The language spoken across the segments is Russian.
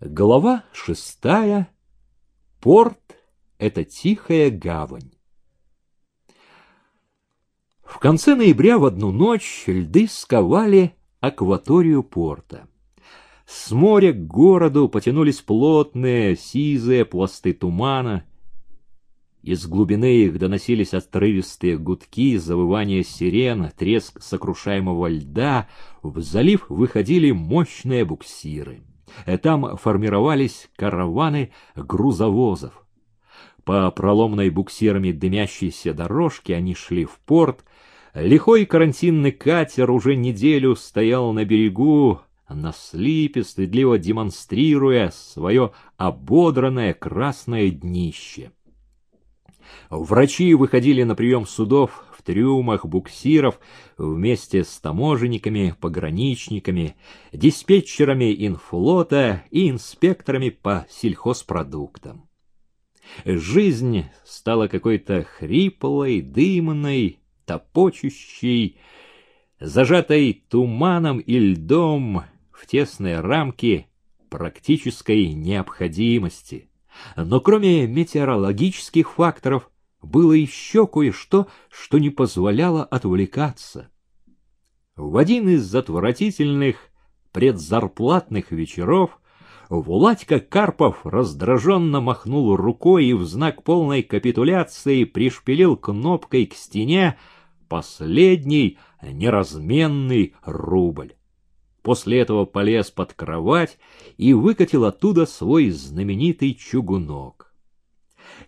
Глава шестая. Порт — это тихая гавань. В конце ноября в одну ночь льды сковали акваторию порта. С моря к городу потянулись плотные, сизые пласты тумана. Из глубины их доносились отрывистые гудки, завывание сирен, треск сокрушаемого льда. В залив выходили мощные буксиры. Э, там формировались караваны грузовозов. По проломной буксирами дымящейся дорожке они шли в порт. Лихой карантинный катер уже неделю стоял на берегу, на слипе, стыдливо демонстрируя свое ободранное красное днище. Врачи выходили на прием судов в трюмах буксиров вместе с таможенниками, пограничниками, диспетчерами инфлота и инспекторами по сельхозпродуктам. Жизнь стала какой-то хриплой, дымной, топочущей, зажатой туманом и льдом в тесные рамки практической необходимости. Но кроме метеорологических факторов было еще кое-что, что не позволяло отвлекаться. В один из отвратительных предзарплатных вечеров Владька Карпов раздраженно махнул рукой и в знак полной капитуляции пришпилил кнопкой к стене последний неразменный рубль. После этого полез под кровать и выкатил оттуда свой знаменитый чугунок.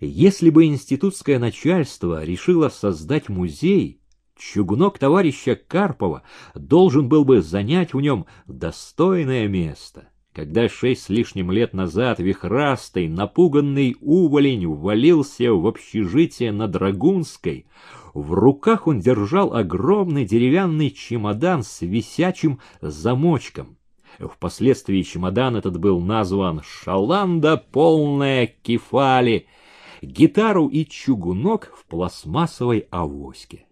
Если бы институтское начальство решило создать музей, чугунок товарища Карпова должен был бы занять в нем достойное место. Когда шесть с лишним лет назад вихрастый, напуганный уволень ввалился в общежитие на Драгунской, в руках он держал огромный деревянный чемодан с висячим замочком. Впоследствии чемодан этот был назван «Шаланда полная кефали», гитару и чугунок в пластмассовой авоське.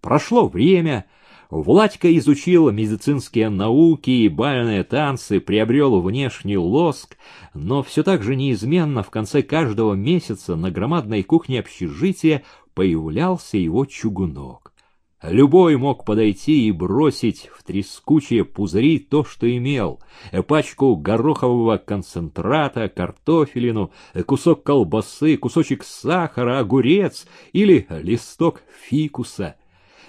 Прошло время, Владька изучил медицинские науки и бальные танцы, приобрел внешний лоск, но все так же неизменно в конце каждого месяца на громадной кухне общежития появлялся его чугунок. Любой мог подойти и бросить в трескучие пузыри то, что имел. Пачку горохового концентрата, картофелину, кусок колбасы, кусочек сахара, огурец или листок фикуса.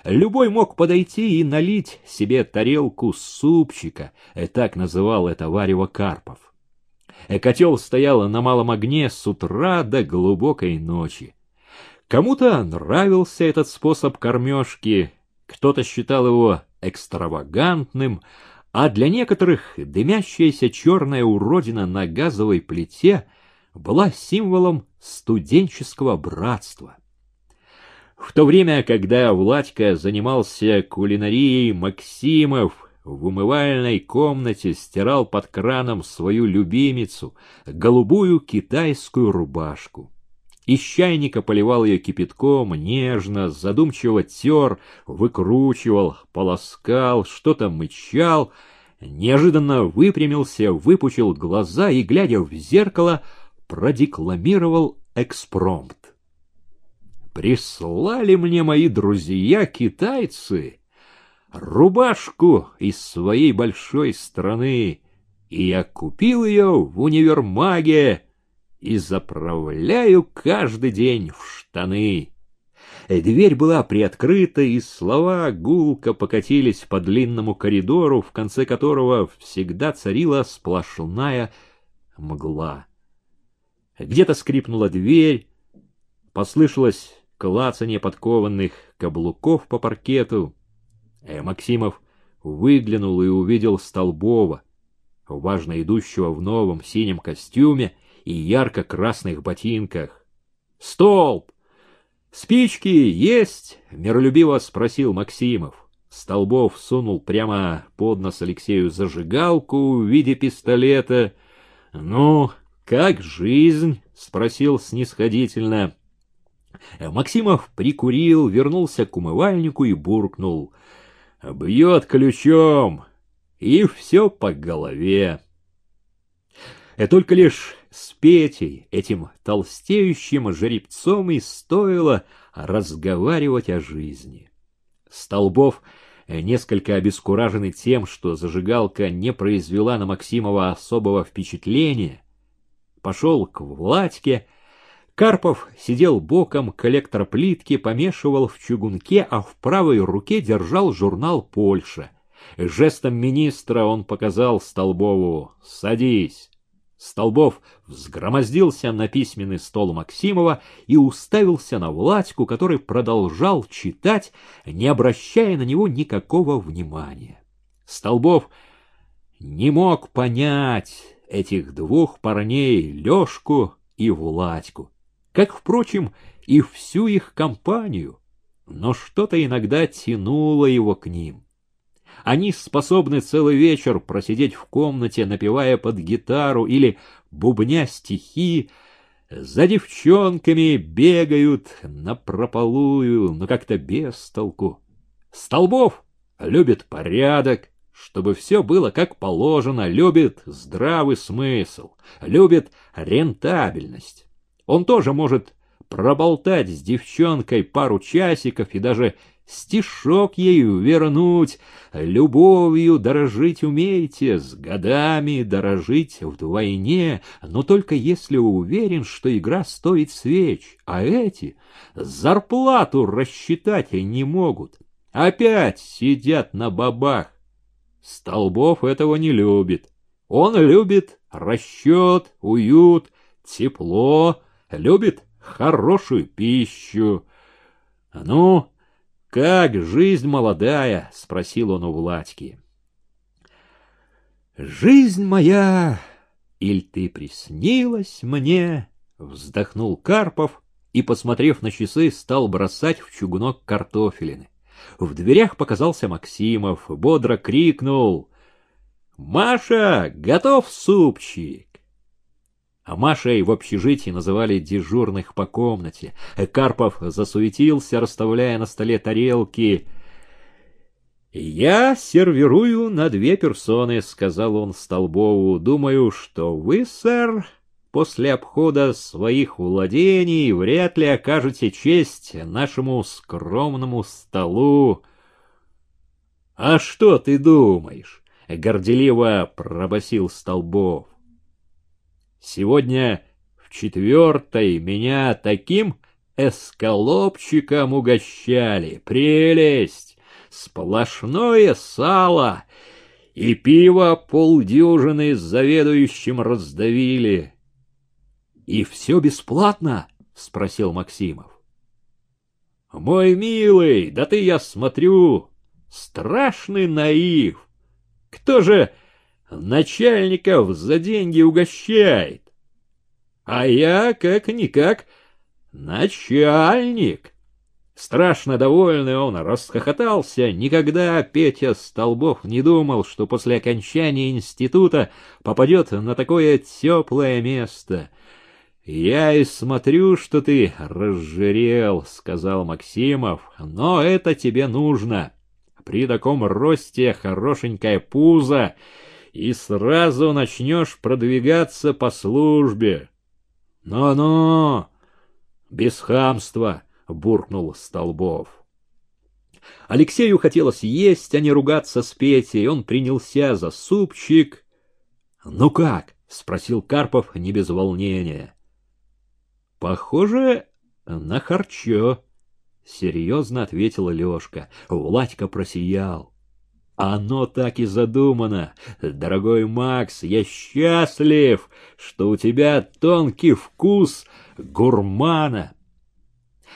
Любой мог подойти и налить себе тарелку супчика, так называл это варево Карпов. Котел стоял на малом огне с утра до глубокой ночи. Кому-то нравился этот способ кормежки, кто-то считал его экстравагантным, а для некоторых дымящаяся черная уродина на газовой плите была символом студенческого братства. В то время, когда Владька занимался кулинарией, Максимов в умывальной комнате стирал под краном свою любимицу, голубую китайскую рубашку. Из чайника поливал ее кипятком, нежно, задумчиво тер, выкручивал, полоскал, что-то мычал, неожиданно выпрямился, выпучил глаза и, глядя в зеркало, продекламировал экспромт. «Прислали мне мои друзья-китайцы рубашку из своей большой страны, и я купил ее в универмаге, и заправляю каждый день в штаны. Дверь была приоткрыта, и слова гулко покатились по длинному коридору, в конце которого всегда царила сплошная мгла. Где-то скрипнула дверь, послышалось клацанье подкованных каблуков по паркету. Э, Максимов выглянул и увидел Столбова, важно идущего в новом синем костюме и ярко-красных ботинках. «Столб! Спички есть?» — миролюбиво спросил Максимов. Столбов сунул прямо под нос Алексею зажигалку в виде пистолета. «Ну, как жизнь?» — спросил снисходительно. Максимов прикурил, вернулся к умывальнику и буркнул. «Бьет ключом, и все по голове». Только лишь с Петей, этим толстеющим жеребцом, и стоило разговаривать о жизни. Столбов, несколько обескураженный тем, что зажигалка не произвела на Максимова особого впечатления, пошел к Владьке. Карпов сидел боком, коллектор плитки помешивал в чугунке, а в правой руке держал журнал «Польша». Жестом министра он показал Столбову «Садись». Столбов взгромоздился на письменный стол Максимова и уставился на Владьку, который продолжал читать, не обращая на него никакого внимания. Столбов не мог понять этих двух парней, Лёшку и Владьку, как, впрочем, и всю их компанию, но что-то иногда тянуло его к ним. Они способны целый вечер просидеть в комнате, напевая под гитару или бубня стихи, за девчонками бегают на прополую, но как-то без толку. Столбов любит порядок, чтобы все было как положено, любит здравый смысл, любит рентабельность. Он тоже может проболтать с девчонкой пару часиков и даже стишок ею вернуть, любовью дорожить умеете, с годами дорожить вдвойне, но только если уверен, что игра стоит свеч, а эти зарплату рассчитать не могут, опять сидят на бабах. Столбов этого не любит. Он любит расчет, уют, тепло, любит хорошую пищу. Ну, «Как жизнь молодая?» — спросил он у Владьки. «Жизнь моя, иль ты приснилась мне?» — вздохнул Карпов и, посмотрев на часы, стал бросать в чугунок картофелины. В дверях показался Максимов, бодро крикнул «Маша, готов супчик!» А Машей в общежитии называли дежурных по комнате. Карпов засуетился, расставляя на столе тарелки. «Я сервирую на две персоны», — сказал он Столбову. «Думаю, что вы, сэр, после обхода своих владений вряд ли окажете честь нашему скромному столу». «А что ты думаешь?» — горделиво пробасил Столбов. Сегодня в четвертой меня таким эскалопчиком угощали. Прелесть! Сплошное сало! И пиво полдюжины с заведующим раздавили. — И все бесплатно? — спросил Максимов. — Мой милый, да ты, я смотрю, страшный наив. Кто же начальников за деньги угощает. А я, как-никак, начальник. Страшно довольный он расхохотался. Никогда Петя Столбов не думал, что после окончания института попадет на такое теплое место. «Я и смотрю, что ты разжирел», — сказал Максимов, — «но это тебе нужно. При таком росте хорошенькое пузо и сразу начнешь продвигаться по службе. «Ну-ну, без хамства!» — буркнул Столбов. Алексею хотелось есть, а не ругаться с Петей. Он принялся за супчик. «Ну как?» — спросил Карпов не без волнения. «Похоже на харчо», — серьезно ответила Лешка. Владька просиял. Оно так и задумано. Дорогой Макс, я счастлив, что у тебя тонкий вкус гурмана.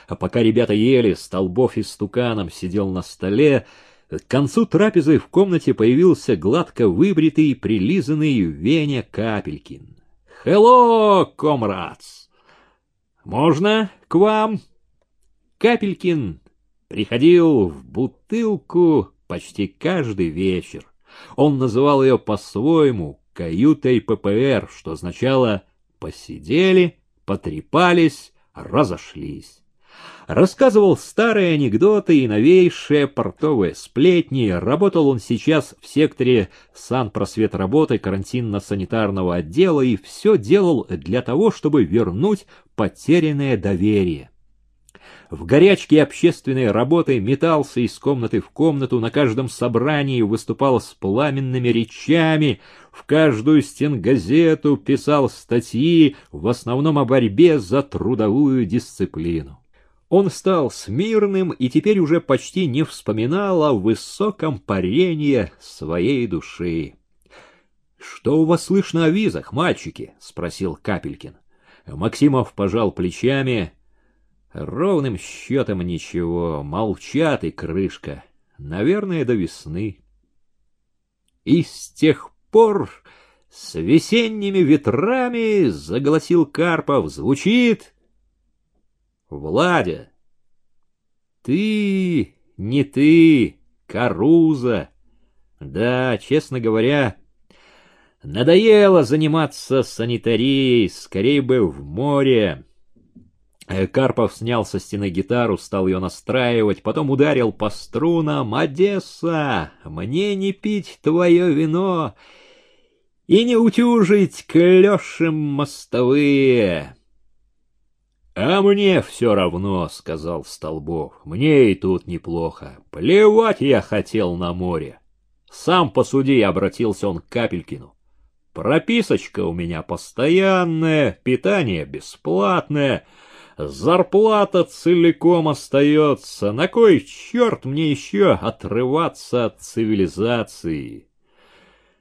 А пока ребята ели, Столбов и стуканом сидел на столе, к концу трапезы в комнате появился гладко выбритый, прилизанный Веня Капелькин. «Хелло, комрадс! Можно к вам?» Капелькин приходил в бутылку почти каждый вечер. Он называл ее по-своему каютой ППР, что означало «посидели, потрепались, разошлись». Рассказывал старые анекдоты и новейшие портовые сплетни. Работал он сейчас в секторе санпросветработы карантинно-санитарного отдела и все делал для того, чтобы вернуть потерянное доверие. В горячке общественной работы метался из комнаты в комнату, на каждом собрании выступал с пламенными речами, в каждую стенгазету писал статьи, в основном о борьбе за трудовую дисциплину. Он стал смирным и теперь уже почти не вспоминал о высоком парении своей души. — Что у вас слышно о визах, мальчики? — спросил Капелькин. Максимов пожал плечами. Ровным счетом ничего, молчат и крышка. Наверное, до весны. И с тех пор с весенними ветрами, — заголосил Карпов, — звучит Владя, ты не ты, Каруза. Да, честно говоря, надоело заниматься санитарией, скорее бы в море. Э, Карпов снял со стены гитару, стал ее настраивать, потом ударил по струнам. «Одесса, мне не пить твое вино и не утюжить клешем мостовые!» «А мне все равно», — сказал Столбов. «Мне и тут неплохо. Плевать я хотел на море». «Сам посуди», — обратился он к Капелькину. «Прописочка у меня постоянная, питание бесплатное, зарплата целиком остается. На кой черт мне еще отрываться от цивилизации?»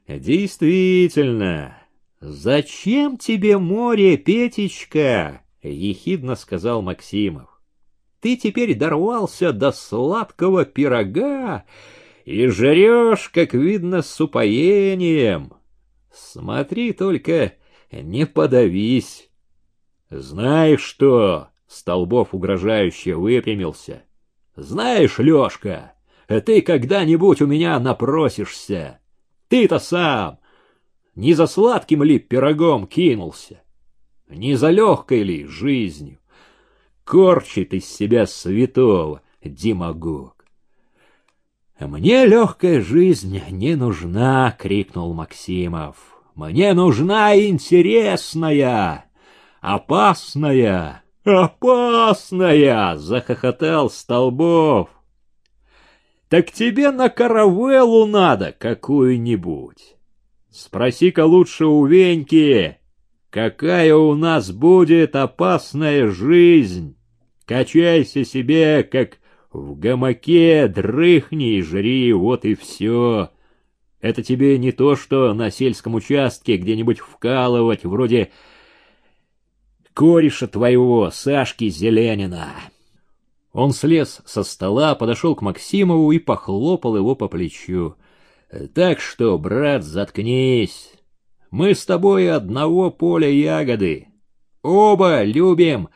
«Действительно, зачем тебе море, Петечка?» — ехидно сказал Максимов. «Ты теперь дорвался до сладкого пирога и жрешь, как видно, с упоением. Смотри только, не подавись». «Знаешь что?» — Столбов угрожающе выпрямился. «Знаешь, Лешка, ты когда-нибудь у меня напросишься. Ты-то сам не за сладким ли пирогом кинулся?» Не за легкой ли жизнью? Корчит из себя святого демагог. «Мне легкая жизнь не нужна!» — крикнул Максимов. «Мне нужна интересная, опасная, опасная!» — захохотал Столбов. «Так тебе на каравеллу надо какую-нибудь. Спроси-ка лучше у Веньки, Какая у нас будет опасная жизнь! Качайся себе, как в гамаке, дрыхни и жри, вот и все. Это тебе не то, что на сельском участке где-нибудь вкалывать, вроде кореша твоего, Сашки Зеленина. Он слез со стола, подошел к Максимову и похлопал его по плечу. Так что, брат, заткнись. Мы с тобой одного поля ягоды. Оба любим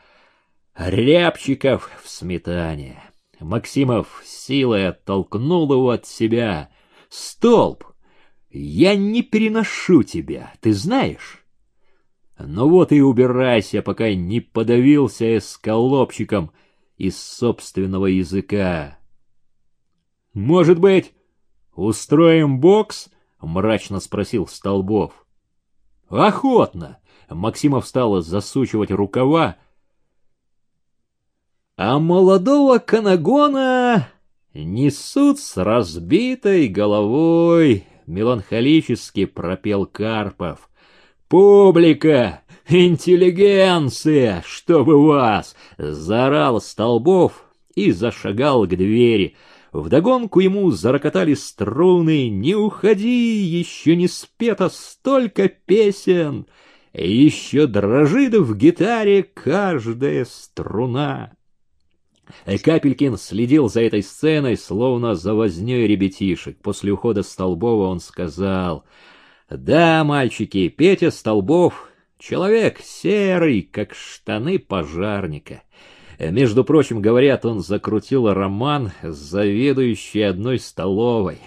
рябчиков в сметане. Максимов силой оттолкнул его от себя. Столб, я не переношу тебя, ты знаешь? Ну вот и убирайся, пока не подавился эсколопчиком из собственного языка. Может быть, устроим бокс? Мрачно спросил Столбов. Охотно. Максимов стал засучивать рукава. А молодого канагона несут с разбитой головой, меланхолически пропел Карпов. Публика, интеллигенция, чтобы вас! заорал Столбов и зашагал к двери. Вдогонку ему зарокотали струны, «Не уходи, еще не спето столько песен!» Еще дрожит в гитаре каждая струна. Капелькин следил за этой сценой, словно за вознёй ребятишек. После ухода Столбова он сказал, «Да, мальчики, Петя Столбов — человек серый, как штаны пожарника». Между прочим, говорят, он закрутил роман с заведующей одной столовой.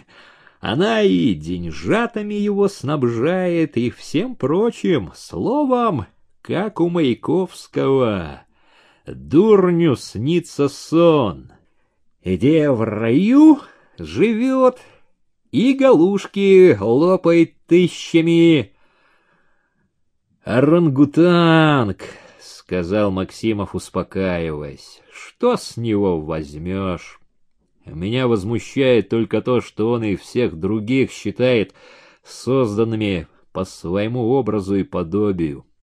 Она и деньжатами его снабжает, и всем прочим, словом, как у Маяковского. Дурню снится сон, где в раю живет и галушки лопает тысячами. «Орангутанг!» — сказал Максимов, успокаиваясь. «Что с него возьмешь?» Меня возмущает только то, что он и всех других считает созданными по своему образу и подобию.